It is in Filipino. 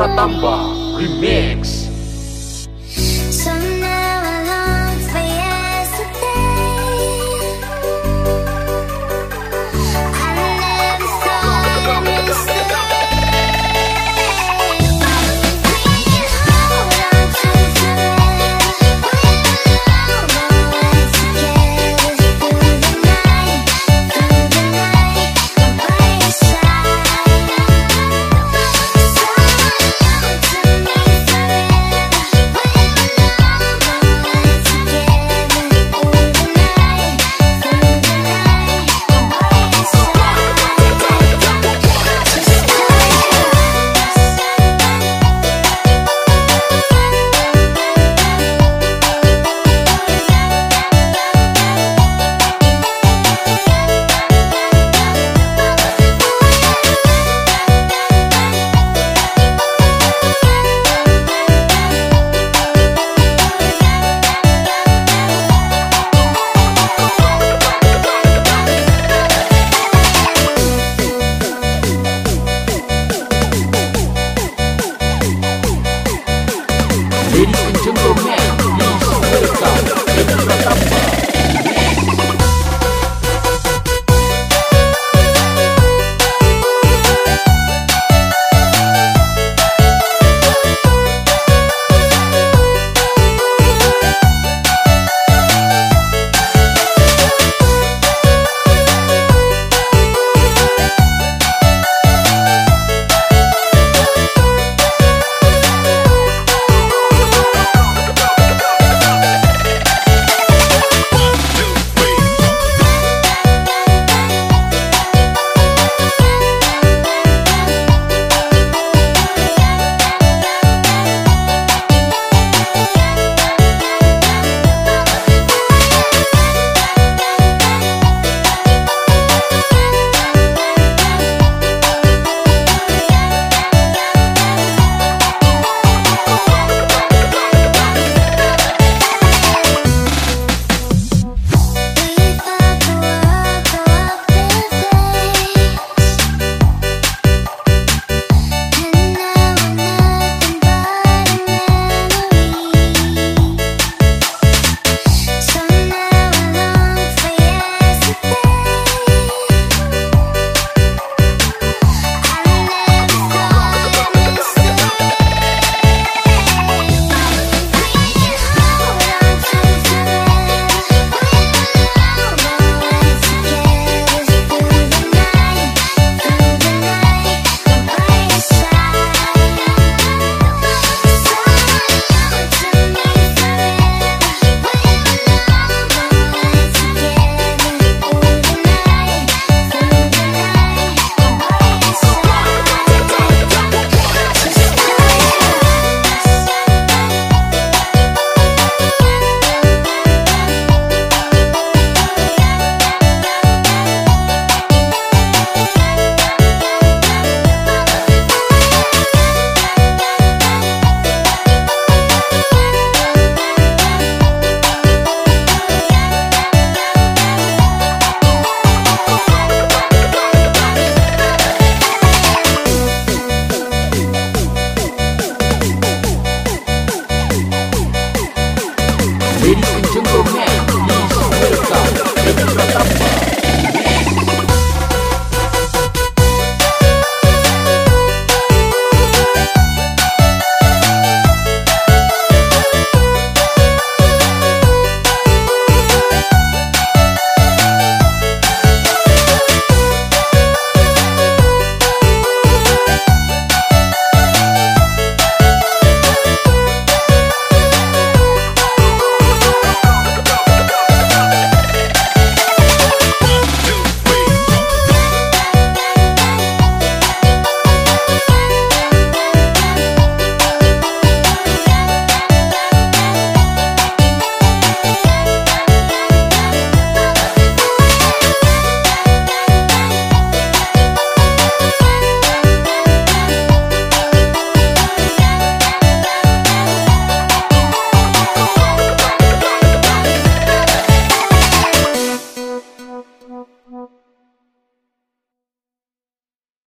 Pratamba Remix.